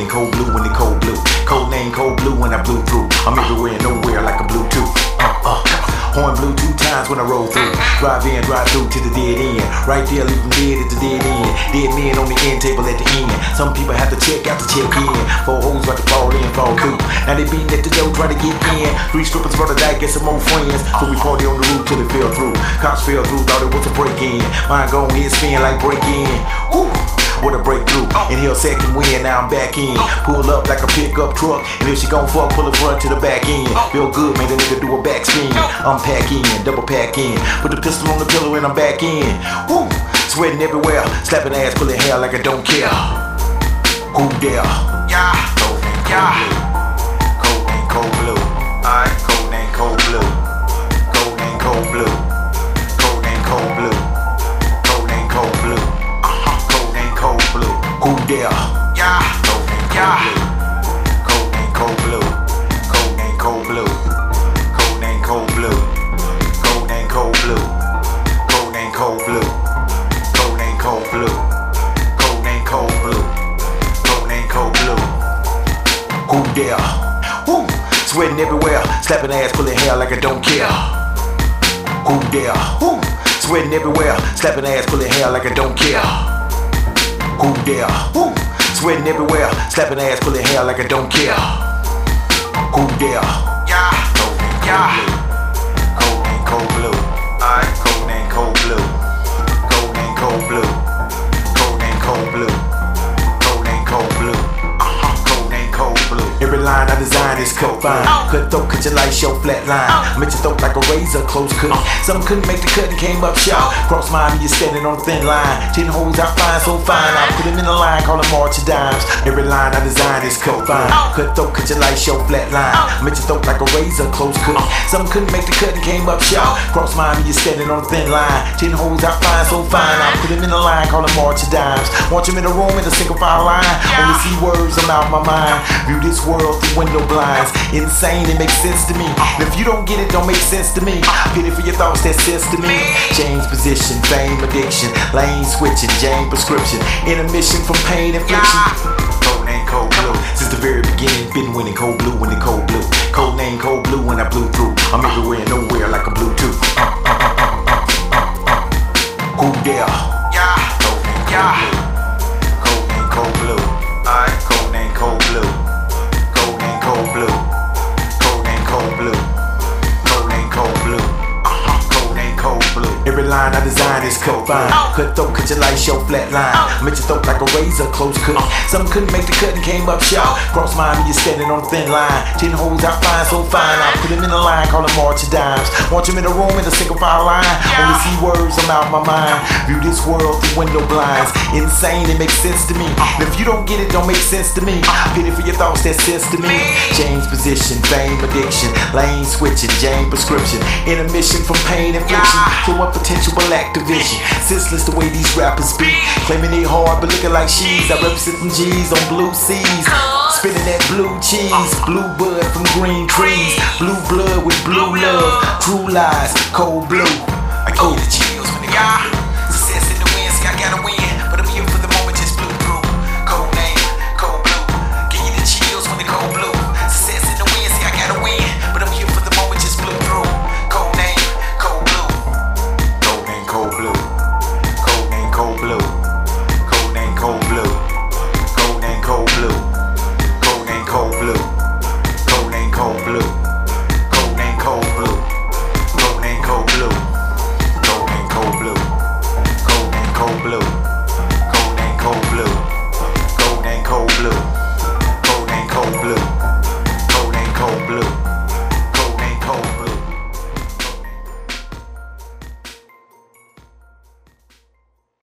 in cold blue in it cold blue. Cold name cold blue when I blew through. I'm everywhere and nowhere like a Bluetooth. Uh, uh. Horn blew two times when I roll through. Drive in, drive through to the dead end. Right there, leave dead at the dead end. Dead men on the end table at the end. Some people have to check out to check in. Four hoes about to fall in, fall through. Now they been at the door, try to get in. Three strippers for the die, get some more friends. So we party on the roof till it fell through. Cops fell through, thought it was a break in. Mine gone is spin like break in. Ooh. What a breakthrough. Oh. Inhale second win, now I'm back in. Oh. Pull up like a pickup truck. And if she gon' fuck, pull the front to the back end. Oh. Feel good, man, the nigga do a back spin. Unpack in, double pack in. Put the pistol on the pillow and I'm back in. Woo! Sweating everywhere. Slapping ass, pulling hair like I don't care. Who dare? Yeah, Cold Yeah. cold blue. Cold name, cold blue. alright. Cold name, cold blue. Cold name, cold blue. Who dare? Yeah, Cold name, Yeah. cold blue. Cold blue. Cold name, cold blue. Cold name, cold blue. Cold name, cold blue. Cold name, cold blue. Cold name, cold blue. Cold name, cold blue. Cold name, cold blue. Who dare? Woo! Sweating everywhere, slapping ass, pulling hair like I don't care. Who dare? Woo! Sweating everywhere, slapping ass, pulling hair like I don't care. Who dare? Woo! Sweating everywhere, slapping ass, pulling hair like I don't care. Who dare? yeah, Cold name, Yeah. cold blue. Cold name, cold blue. alright. Cold name, cold blue. Cold name, cold blue. Cold name, cold blue. Cold name, cold blue. Uh-huh. Cold name, cold blue. Every line I design is cut fine. Throat, cut your light show flat line. Make your throat like a razor, close cut. Some couldn't make the cut and came up short. Cross mine, you're standing on a thin line. Ten holes I find so fine. I put them in a line, call them march dimes. Every line I design is cut fine. Throat, cut your light show flat line. Make your throat like a razor, close cut. Some couldn't make the cut and came up short. Cross mine, you're standing on a thin line. Ten holes I find so fine. I put them in a line, call them march dimes. Want them in a room in a single file line. Only see words, I'm out my mind. View this world through window Insane, it makes sense to me. And if you don't get it, don't make sense to me. Pity for your thoughts, that sense to me. Change position, fame, addiction, lane switching, Jane prescription, intermission from pain infliction. Cold name, cold blue. Since the very beginning, been winning cold blue, winning cold blue. Cold name, cold blue when I blew through. I'm everywhere and nowhere like a Bluetooth. Uh, uh, uh, uh. Who dare? Yeah, Cold name, cold blue. Cold name, cold blue. Design is cut fine. Cut throat, cut your light show flat line. Oh. Make your throat like a razor, close cut. Oh. Some couldn't make the cut and came up short. Oh. Cross mine, you're standing on a thin line. Ten holes I find so fine. I put them in a line, call them march dimes. Want them in a room in a single file line. Only see words, I'm out my mind. View this world through window blinds. Insane, it makes sense to me. And if you don't get it, don't make sense to me. Pity for your thoughts, that sense to me. Change position, fame, addiction, lane switching, Jane prescription, intermission from pain infliction. to what potential activision? Senseless the way these rappers speak. Claiming they hard, but looking like she's. I represent them G's on blue seas. Spinning that blue cheese, blue bud from green trees, blue blood with blue love, true lies, cold blue. I you the chills when they Yeah.